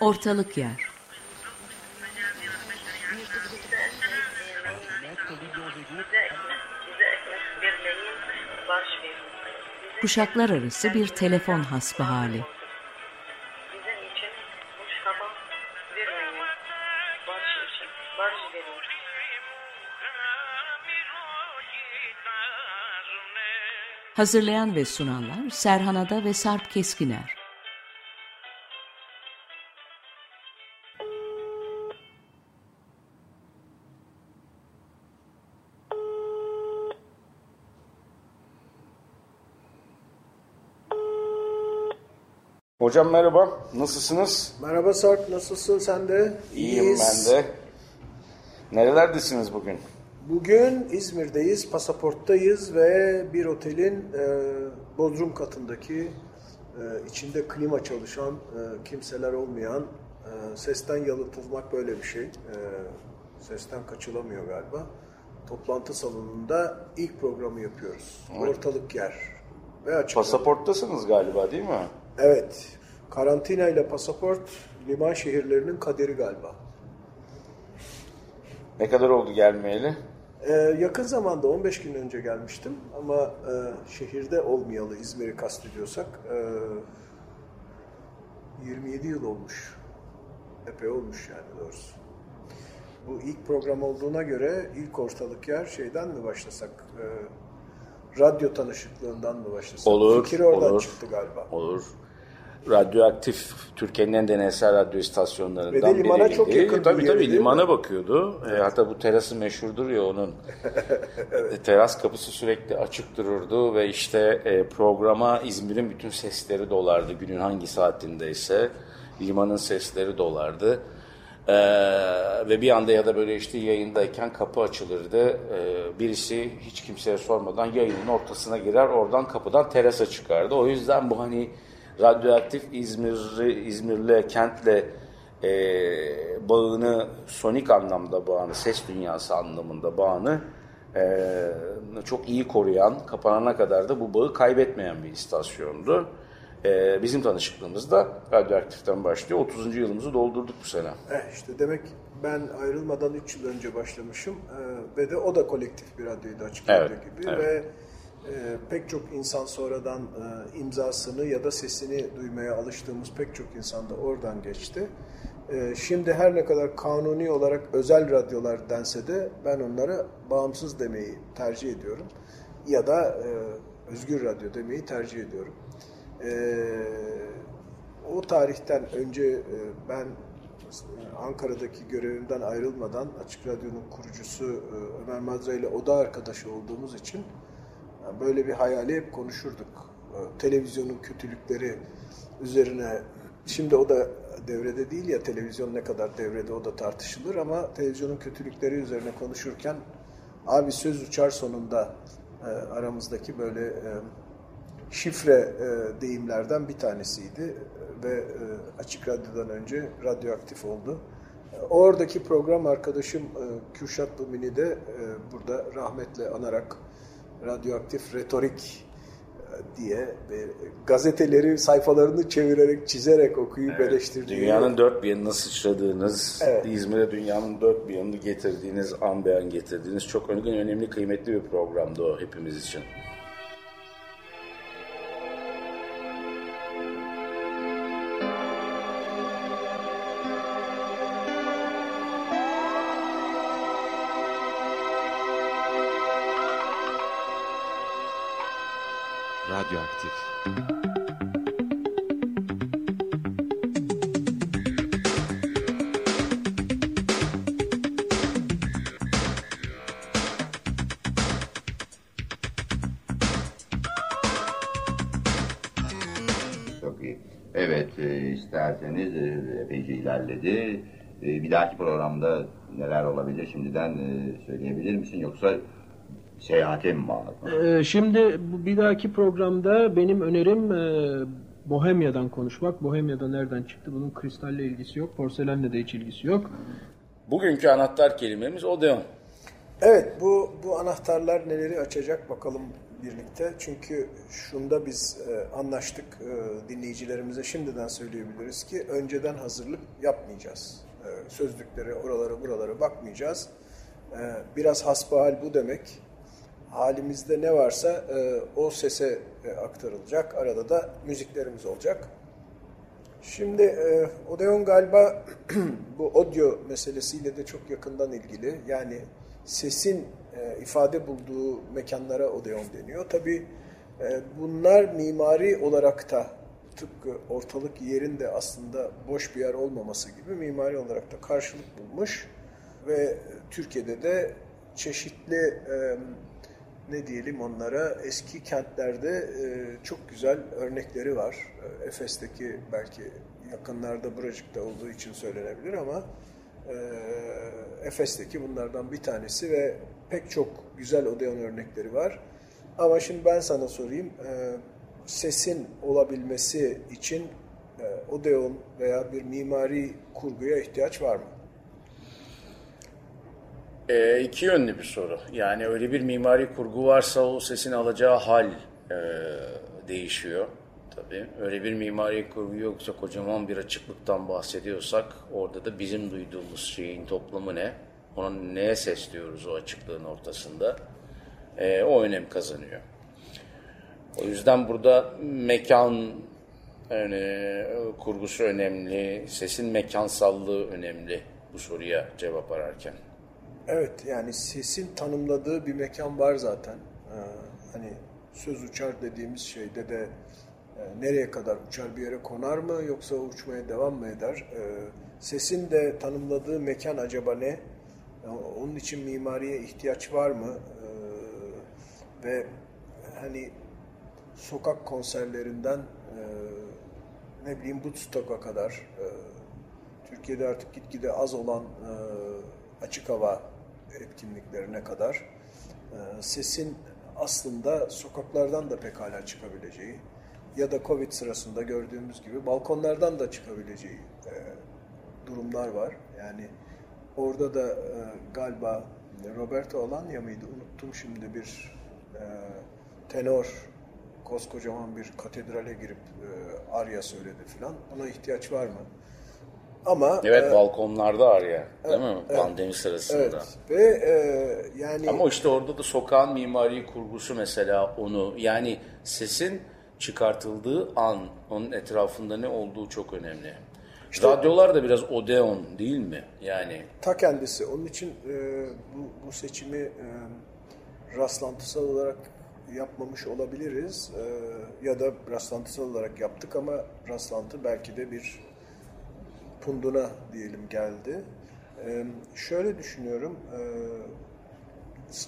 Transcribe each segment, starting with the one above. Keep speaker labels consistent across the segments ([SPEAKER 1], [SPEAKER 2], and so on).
[SPEAKER 1] Ortalık yer. Kuşaklar arası bir telefon hasbihali. Hazırlayan ve sunanlar Serhan Ada ve Sarp Keskiner.
[SPEAKER 2] Hocam merhaba, nasılsınız?
[SPEAKER 3] Merhaba Sarp, nasılsın sen de?
[SPEAKER 2] İyiyim
[SPEAKER 3] İyiyiz.
[SPEAKER 2] ben de. Nerelerdesiniz bugün?
[SPEAKER 3] Bugün İzmir'deyiz, pasaporttayız ve bir otelin e, bodrum katındaki e, içinde klima çalışan, e, kimseler olmayan, e, sesten yalıtılmak böyle bir şey. E, sesten kaçılamıyor galiba. Toplantı salonunda ilk programı yapıyoruz. Ortalık yer. Ve açık.
[SPEAKER 2] Pasaporttasınız galiba değil mi?
[SPEAKER 3] Evet. Karantina ile pasaport liman şehirlerinin kaderi galiba.
[SPEAKER 2] Ne kadar oldu gelmeyeli?
[SPEAKER 3] Ee, yakın zamanda 15 gün önce gelmiştim ama e, şehirde olmayalı İzmir'i kastediyorsak e, 27 yıl olmuş. Epey olmuş yani doğrusu. Bu ilk program olduğuna göre ilk ortalık yer şeyden mi başlasak? E, radyo tanışıklığından mı başlasak?
[SPEAKER 2] Olur,
[SPEAKER 3] Fikir oradan
[SPEAKER 2] olur.
[SPEAKER 3] çıktı galiba.
[SPEAKER 2] Olur. Radyoaktif Türkiye'nin en deneysel radyo istasyonlarından
[SPEAKER 3] Ve de limana
[SPEAKER 2] biriydi.
[SPEAKER 3] çok yakın bir
[SPEAKER 2] Tabii tabii
[SPEAKER 3] değil mi?
[SPEAKER 2] limana bakıyordu. E, hatta bu terası meşhurdur ya onun. E, Teras kapısı sürekli açık dururdu ve işte e, programa İzmir'in bütün sesleri dolardı. Günün hangi saatindeyse limanın sesleri dolardı. E, ve bir anda ya da böyle işte yayındayken kapı açılırdı. E, birisi hiç kimseye sormadan yayının ortasına girer oradan kapıdan terasa çıkardı. O yüzden bu hani radyoaktif İzmir'i, İzmir'le, kentle e, bağını, sonik anlamda bağını, ses dünyası anlamında bağını e, çok iyi koruyan, kapanana kadar da bu bağı kaybetmeyen bir istasyondu. E, bizim tanışıklığımız da radyoaktiften başlıyor. 30. yılımızı doldurduk bu sene.
[SPEAKER 3] Eh işte demek ben ayrılmadan 3 yıl önce başlamışım Ee, ve de o da kolektif bir radyoydu açık
[SPEAKER 2] Evet,
[SPEAKER 3] radyo gibi
[SPEAKER 2] evet.
[SPEAKER 3] ve e, pek çok insan sonradan e, imzasını ya da sesini duymaya alıştığımız pek çok insan da oradan geçti. E, şimdi her ne kadar kanuni olarak özel radyolar dense de ben onlara bağımsız demeyi tercih ediyorum ya da e, özgür radyo demeyi tercih ediyorum. E, o tarihten önce e, ben Ankara'daki görevimden ayrılmadan Açık Radyo'nun kurucusu Ömer Madra ile oda arkadaşı olduğumuz için böyle bir hayali hep konuşurduk. E, Televizyonun kötülükleri üzerine şimdi o da devrede değil ya televizyon ne kadar devrede o da tartışılır ama televizyonun kötülükleri üzerine konuşurken abi söz uçar sonunda e, aramızdaki böyle e, şifre e, deyimlerden bir tanesiydi ve Açık Radyo'dan önce radyoaktif oldu. Oradaki program arkadaşım Kürşat Lumini de burada rahmetle anarak radyoaktif retorik e, diye gazeteleri sayfalarını çevirerek, çizerek okuyup eleştirdiği
[SPEAKER 2] Dünyanın dört bir yanına sıçradığınız,
[SPEAKER 3] Evet.
[SPEAKER 2] İzmir'e dünyanın dört bir yanını getirdiğiniz, an beyan getirdiğiniz çok önemli, önemli, kıymetli bir programdı o hepimiz için.
[SPEAKER 4] Radyoaktif.
[SPEAKER 5] Çok iyi. Evet, e, isterseniz e, epeyce ilerledi. E, bir dahaki programda neler olabilir şimdiden e, söyleyebilir misin? Yoksa seyahate mi bağlı?
[SPEAKER 6] Ee, Şimdi bu bir dahaki programda benim önerim e, Bohemya'dan konuşmak. Bohemya'da nereden çıktı? Bunun kristalle ilgisi yok, porselenle de hiç ilgisi yok.
[SPEAKER 2] Bugünkü anahtar kelimemiz Odeon.
[SPEAKER 3] Evet bu bu anahtarlar neleri açacak bakalım birlikte. Çünkü şunda biz e, anlaştık e, dinleyicilerimize şimdiden söyleyebiliriz ki önceden hazırlık yapmayacağız. E, sözlükleri oralara buralara bakmayacağız. E, biraz hasbihal bu demek. Halimizde ne varsa e, o sese e, aktarılacak. Arada da müziklerimiz olacak. Şimdi e, Odeon galiba bu audio meselesiyle de çok yakından ilgili. Yani sesin e, ifade bulduğu mekanlara Odeon deniyor. Tabii e, bunlar mimari olarak da tıpkı ortalık yerin de aslında boş bir yer olmaması gibi mimari olarak da karşılık bulmuş ve Türkiye'de de çeşitli e, ne diyelim onlara eski kentlerde e, çok güzel örnekleri var. E, Efes'teki belki yakınlarda Buracık'ta olduğu için söylenebilir ama e, Efes'teki bunlardan bir tanesi ve pek çok güzel Odeon örnekleri var. Ama şimdi ben sana sorayım, e, sesin olabilmesi için e, Odeon veya bir mimari kurguya ihtiyaç var mı?
[SPEAKER 2] E, iki yönlü bir soru. Yani öyle bir mimari kurgu varsa o sesin alacağı hal e, değişiyor. Tabii öyle bir mimari kurgu yoksa kocaman bir açıklıktan bahsediyorsak orada da bizim duyduğumuz şeyin toplamı ne? Ona neye ses diyoruz o açıklığın ortasında? E, o önem kazanıyor. O yüzden burada mekan yani, kurgusu önemli, sesin mekansallığı önemli bu soruya cevap ararken.
[SPEAKER 3] Evet yani sesin tanımladığı bir mekan var zaten. Ee, hani söz uçar dediğimiz şeyde de e, nereye kadar uçar bir yere konar mı yoksa uçmaya devam mı eder? Ee, sesin de tanımladığı mekan acaba ne? Ee, onun için mimariye ihtiyaç var mı? Ee, ve hani sokak konserlerinden e, ne bileyim Woodstock'a kadar e, Türkiye'de artık gitgide az olan e, açık hava etkinliklerine kadar e, sesin aslında sokaklardan da pekala çıkabileceği ya da Covid sırasında gördüğümüz gibi balkonlardan da çıkabileceği e, durumlar var. Yani orada da e, galiba Roberto Alanya mıydı? Unuttum şimdi bir tenor koskocaman bir katedrale girip e, arya söyledi filan. Ona ihtiyaç var mı? Ama
[SPEAKER 2] Evet
[SPEAKER 3] e,
[SPEAKER 2] balkonlarda araya değil mi?
[SPEAKER 3] evet,
[SPEAKER 2] Pandemi sırasında.
[SPEAKER 3] Evet. Ve e, yani
[SPEAKER 2] Ama işte orada da sokağın mimari kurgusu mesela onu yani sesin çıkartıldığı an onun etrafında ne olduğu çok önemli. Radyolar da biraz odeon değil mi? Yani
[SPEAKER 3] ta kendisi. Onun için e, bu, bu seçimi e, rastlantısal olarak yapmamış olabiliriz. E, ya da rastlantısal olarak yaptık ama rastlantı belki de bir punduna diyelim geldi. E, şöyle düşünüyorum. E,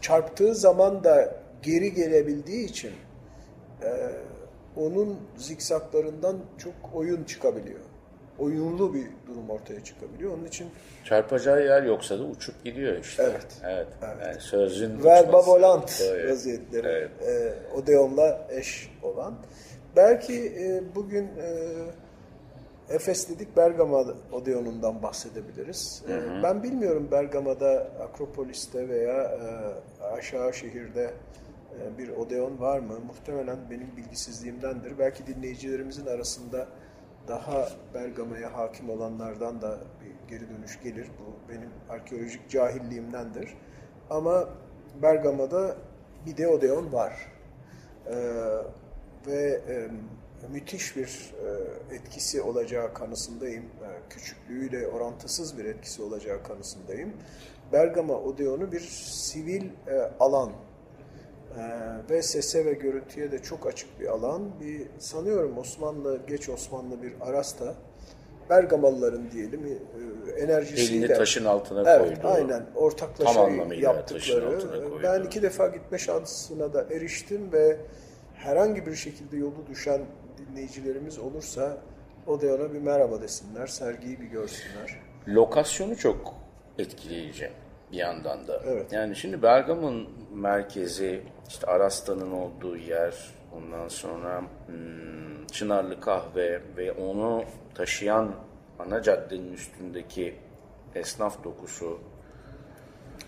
[SPEAKER 3] çarptığı zaman da geri gelebildiği için e, onun zikzaklarından çok oyun çıkabiliyor. Oyunlu bir durum ortaya çıkabiliyor. Onun için
[SPEAKER 2] çarpacağı yer yoksa da uçup gidiyor işte.
[SPEAKER 3] Evet.
[SPEAKER 2] Evet. Yani sözün
[SPEAKER 3] verba volant
[SPEAKER 2] Evet.
[SPEAKER 3] vaziyetleri
[SPEAKER 2] Evet.
[SPEAKER 3] e, Odeon'la eş olan. Belki e, bugün e, Efes dedik Bergama Odeon'undan bahsedebiliriz. E, ben bilmiyorum Bergama'da Akropolis'te veya e, aşağı şehirde e, bir Odeon var mı? Muhtemelen benim bilgisizliğimdendir. Belki dinleyicilerimizin arasında daha Bergama'ya hakim olanlardan da bir geri dönüş gelir. Bu benim arkeolojik cahilliğimdendir. Ama Bergama'da bir de Odeon var. Ee, ve e, müthiş bir e, etkisi olacağı kanısındayım. E, küçüklüğüyle orantısız bir etkisi olacağı kanısındayım. Bergama Odeon'u bir sivil e, alan ve sese ve görüntüye de çok açık bir alan. Bir sanıyorum Osmanlı, geç Osmanlı bir Arasta, Bergamalıların diyelim enerjisiyle.
[SPEAKER 2] Elini taşın altına
[SPEAKER 3] evet,
[SPEAKER 2] koydu.
[SPEAKER 3] Aynen ortaklaşa yaptıkları. Ben iki defa gitme şansına da eriştim ve herhangi bir şekilde yolu düşen dinleyicilerimiz olursa Odeon'a bir merhaba desinler, sergiyi bir görsünler.
[SPEAKER 2] Lokasyonu çok etkileyici bir yandan da.
[SPEAKER 3] Evet.
[SPEAKER 2] Yani şimdi Bergama'nın merkezi, işte Arasta'nın olduğu yer, ondan sonra hmm, Çınarlı Kahve ve onu taşıyan ana caddenin üstündeki esnaf dokusu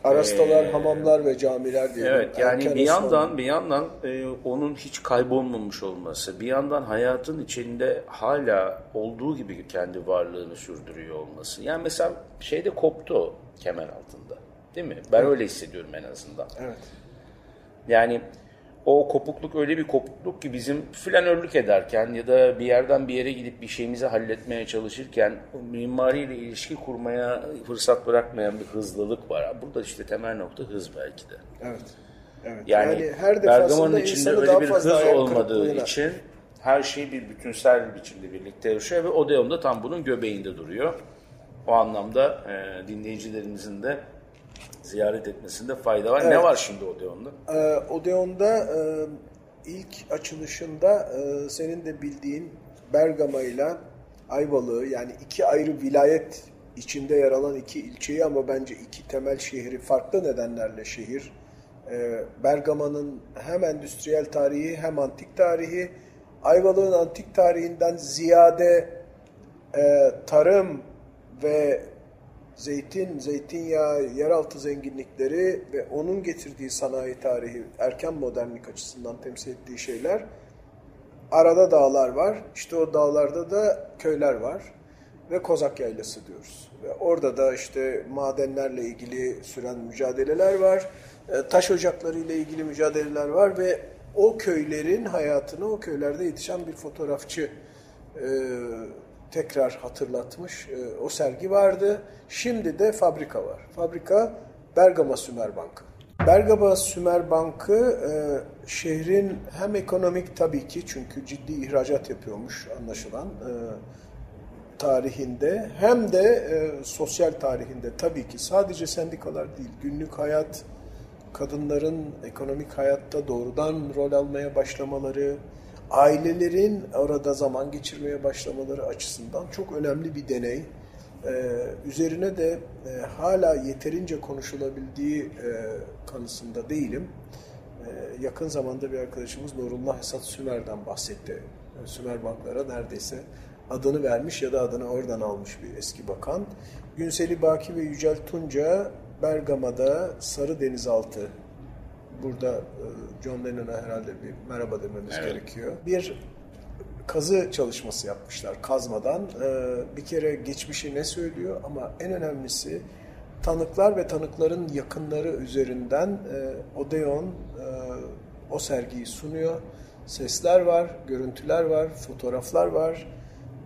[SPEAKER 3] Arastalar, ee, hamamlar ve camiler diye.
[SPEAKER 2] Evet yani Erken bir yandan bir yandan e, onun hiç kaybolmamış olması, bir yandan hayatın içinde hala olduğu gibi kendi varlığını sürdürüyor olması. Yani mesela şeyde koptu kemer altında. Değil mi? Ben evet. öyle hissediyorum en azından.
[SPEAKER 3] Evet.
[SPEAKER 2] Yani o kopukluk öyle bir kopukluk ki bizim flanörlük ederken ya da bir yerden bir yere gidip bir şeyimizi halletmeye çalışırken mimariyle ilişki kurmaya fırsat bırakmayan bir hızlılık var. Burada işte temel nokta hız belki de.
[SPEAKER 3] Evet. Evet.
[SPEAKER 2] Yani, yani her Bergama'nın içinde öyle bir hız olmadığı için her şey bir bütünsel bir biçimde birlikte yaşıyor ve Odeon da tam bunun göbeğinde duruyor. O anlamda e, dinleyicilerimizin de ziyaret etmesinde fayda var. Evet. Ne var şimdi Odeon'da?
[SPEAKER 3] Ee, Odeon'da e, ilk açılışında e, senin de bildiğin Bergama ile Ayvalık'ı yani iki ayrı vilayet içinde yer alan iki ilçeyi ama bence iki temel şehri farklı nedenlerle şehir. E, Bergama'nın hem endüstriyel tarihi hem antik tarihi Ayvalık'ın antik tarihinden ziyade e, tarım ve zeytin, zeytinyağı, yeraltı zenginlikleri ve onun getirdiği sanayi tarihi, erken modernlik açısından temsil ettiği şeyler. Arada dağlar var. İşte o dağlarda da köyler var ve Kozak Yaylası diyoruz. Ve orada da işte madenlerle ilgili süren mücadeleler var. E, taş ocakları ile ilgili mücadeleler var ve o köylerin hayatını o köylerde yetişen bir fotoğrafçı e, tekrar hatırlatmış. E, o sergi vardı. Şimdi de fabrika var. Fabrika Bergama Sümer Bankı. Bergama Sümer Bankı e, şehrin hem ekonomik tabii ki çünkü ciddi ihracat yapıyormuş anlaşılan e, tarihinde hem de e, sosyal tarihinde tabii ki sadece sendikalar değil günlük hayat kadınların ekonomik hayatta doğrudan rol almaya başlamaları, ailelerin orada zaman geçirmeye başlamaları açısından çok önemli bir deney. Ee, üzerine de e, hala yeterince konuşulabildiği e, kanısında değilim. E, yakın zamanda bir arkadaşımız Nurullah Esat Sümer'den bahsetti. E, Sümer Banklara neredeyse adını vermiş ya da adını oradan almış bir eski bakan. Günseli Baki ve Yücel Tunca Bergama'da Sarı Denizaltı burada e, John Lennon'a herhalde bir merhaba dememiz evet. gerekiyor. Bir kazı çalışması yapmışlar kazmadan. E, bir kere geçmişi ne söylüyor ama en önemlisi tanıklar ve tanıkların yakınları üzerinden e, Odeon o sergiyi sunuyor. Sesler var, görüntüler var, fotoğraflar var.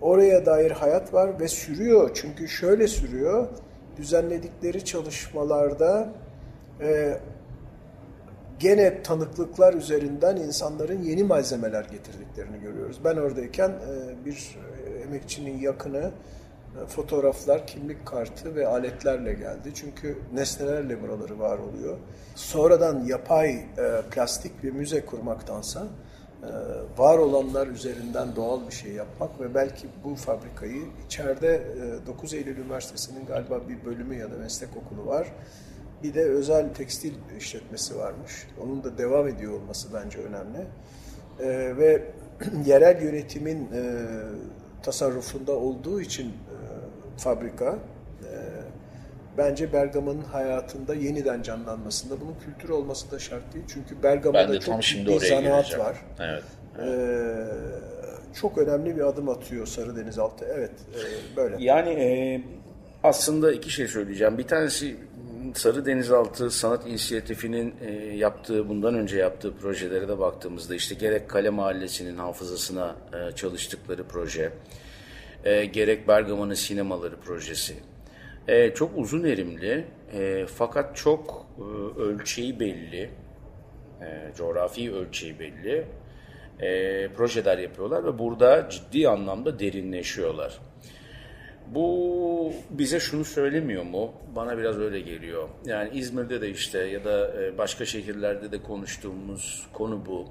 [SPEAKER 3] Oraya dair hayat var ve sürüyor. Çünkü şöyle sürüyor. Düzenledikleri çalışmalarda gene tanıklıklar üzerinden insanların yeni malzemeler getirdiklerini görüyoruz. Ben oradayken e, bir e, emekçinin yakını e, fotoğraflar, kimlik kartı ve aletlerle geldi. Çünkü nesnelerle buraları var oluyor. Sonradan yapay plastik bir müze kurmaktansa var olanlar üzerinden doğal bir şey yapmak ve belki bu fabrikayı içeride 9 Eylül Üniversitesi'nin galiba bir bölümü ya da meslek okulu var bir de özel tekstil işletmesi varmış. Onun da devam ediyor olması bence önemli. E, ve yerel yönetimin e, tasarrufunda olduğu için e, fabrika e, bence Bergama'nın hayatında yeniden canlanmasında bunun kültür olması da şart değil. Çünkü Bergama'da çok ciddi zanaat var.
[SPEAKER 2] Evet.
[SPEAKER 3] Ee, çok önemli bir adım atıyor Sarı Denizaltı. Evet, e, böyle.
[SPEAKER 2] Yani e, aslında iki şey söyleyeceğim. Bir tanesi Sarı Denizaltı Sanat İnisiyatifi'nin e, yaptığı, bundan önce yaptığı projelere de baktığımızda işte gerek Kale Mahallesi'nin hafızasına e, çalıştıkları proje, e, gerek Bergama'nın sinemaları projesi. Çok uzun erimli fakat çok ölçeği belli, e, coğrafi ölçeği belli projeler yapıyorlar ve burada ciddi anlamda derinleşiyorlar. Bu bize şunu söylemiyor mu? Bana biraz öyle geliyor. Yani İzmir'de de işte ya da e, başka şehirlerde de konuştuğumuz konu bu.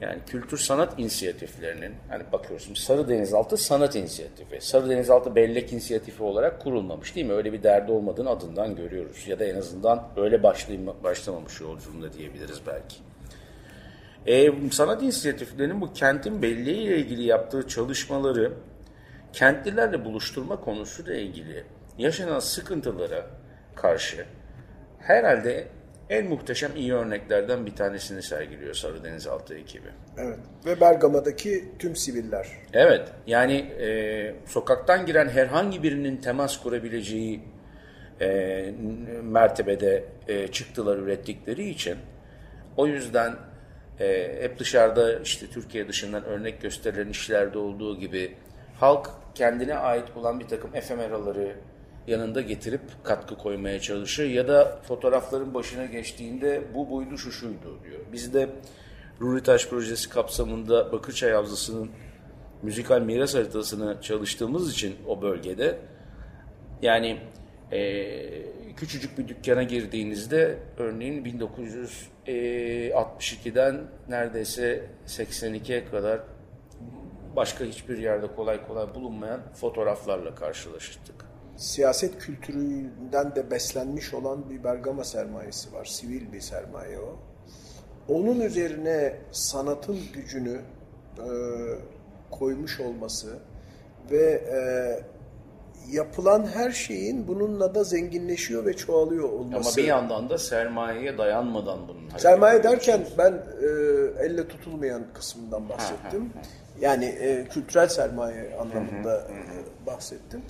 [SPEAKER 2] Yani kültür sanat inisiyatiflerinin, hani bakıyorsunuz Sarı Denizaltı Sanat İnisiyatifi. Sarı Denizaltı Bellek İnisiyatifi olarak kurulmamış değil mi? Öyle bir derdi olmadığını adından görüyoruz. Ya da en azından öyle başlamamış yolculuğunda diyebiliriz belki. E, sanat inisiyatiflerinin bu kentin belleğiyle ilgili yaptığı çalışmaları kentlilerle buluşturma konusuyla ilgili yaşanan sıkıntılara karşı herhalde en muhteşem iyi örneklerden bir tanesini sergiliyor Sarı Denizaltı ekibi.
[SPEAKER 3] Evet. Ve Bergama'daki tüm siviller.
[SPEAKER 2] Evet, yani e, sokaktan giren herhangi birinin temas kurabileceği e, mertebede e, çıktılar ürettikleri için o yüzden e, hep dışarıda işte Türkiye dışından örnek gösterilen işlerde olduğu gibi halk kendine ait olan bir takım efemeraları yanında getirip katkı koymaya çalışır ya da fotoğrafların başına geçtiğinde bu buydu şu şuydu diyor. Biz de Ruritaş projesi kapsamında Bakırçay Havzası'nın müzikal miras haritasını çalıştığımız için o bölgede yani e, küçücük bir dükkana girdiğinizde örneğin 1962'den neredeyse 82'ye kadar başka hiçbir yerde kolay kolay bulunmayan fotoğraflarla karşılaştık.
[SPEAKER 3] Siyaset kültüründen de beslenmiş olan bir Bergama sermayesi var. Sivil bir sermaye o. Onun üzerine sanatın gücünü e, koymuş olması ve e, yapılan her şeyin bununla da zenginleşiyor ve çoğalıyor olması.
[SPEAKER 2] Ama bir yandan da sermayeye dayanmadan bunun
[SPEAKER 3] Sermaye derken ben e, elle tutulmayan kısmından bahsettim. Yani e, kültürel sermaye anlamında e, bahsettim.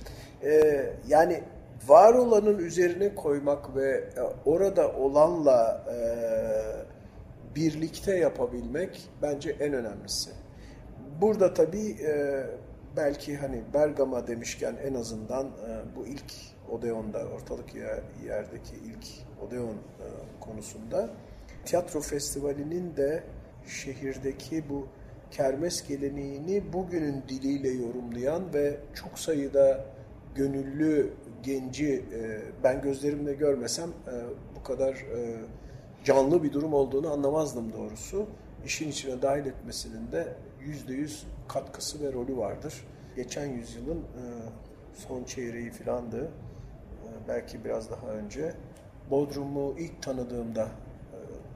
[SPEAKER 3] E, yani var olanın üzerine koymak ve e, orada olanla e, birlikte yapabilmek bence en önemlisi. Burada tabii e, belki hani Bergama demişken en azından e, bu ilk Odeon'da, ortalık yer, yerdeki ilk Odeon e, konusunda tiyatro festivalinin de şehirdeki bu kermes geleneğini bugünün diliyle yorumlayan ve çok sayıda gönüllü genci e, ben gözlerimle görmesem e, bu kadar e, canlı bir durum olduğunu anlamazdım doğrusu. İşin içine dahil etmesinin de yüzde yüz katkısı ve rolü vardır. Geçen yüzyılın son çeyreği filandı. E, belki biraz daha önce. Bodrum'u ilk tanıdığımda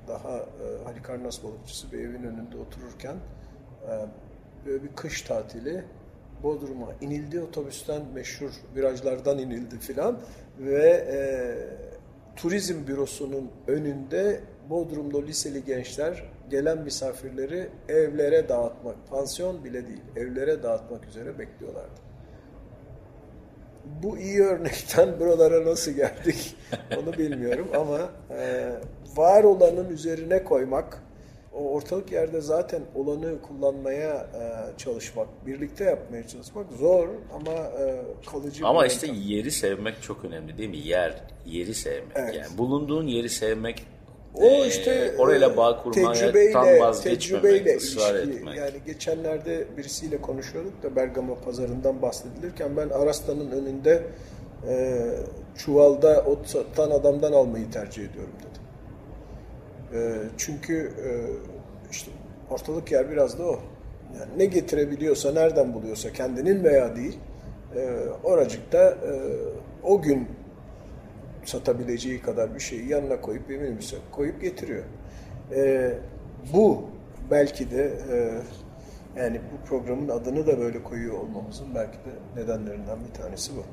[SPEAKER 3] daha Halikarnas balıkçısı bir evin önünde otururken böyle bir kış tatili. Bodrum'a inildi. Otobüsten meşhur virajlardan inildi filan. Ve e, turizm bürosunun önünde Bodrum'da liseli gençler gelen misafirleri evlere dağıtmak, pansiyon bile değil, evlere dağıtmak üzere bekliyorlardı. Bu iyi örnekten buralara nasıl geldik onu bilmiyorum ama e, var olanın üzerine koymak, o ortalık yerde zaten olanı kullanmaya e, çalışmak, birlikte yapmaya çalışmak zor ama e, kalıcı
[SPEAKER 2] Ama işte
[SPEAKER 3] yöntem.
[SPEAKER 2] yeri sevmek çok önemli değil mi? Yer, yeri sevmek.
[SPEAKER 3] Evet.
[SPEAKER 2] Yani bulunduğun yeri sevmek
[SPEAKER 3] O
[SPEAKER 2] e,
[SPEAKER 3] işte
[SPEAKER 2] orayla bağ
[SPEAKER 3] e,
[SPEAKER 2] kurmaya
[SPEAKER 3] tecrübeyle,
[SPEAKER 2] tam vazgeçmemek,
[SPEAKER 3] tecrübeyle
[SPEAKER 2] ısrar
[SPEAKER 3] ilişki.
[SPEAKER 2] etmek.
[SPEAKER 3] Yani geçenlerde birisiyle konuşuyorduk da Bergama pazarından bahsedilirken ben Arasta'nın önünde e, çuvalda ot satan adamdan almayı tercih ediyorum dedim. E, çünkü e, işte ortalık yer biraz da o. Yani ne getirebiliyorsa, nereden buluyorsa kendinin veya değil, e, oracıkta e, o gün satabileceği kadar bir şeyi yanına koyup bir minibüse koyup getiriyor. Bu belki de yani bu programın adını da böyle koyuyor olmamızın belki de nedenlerinden bir tanesi bu.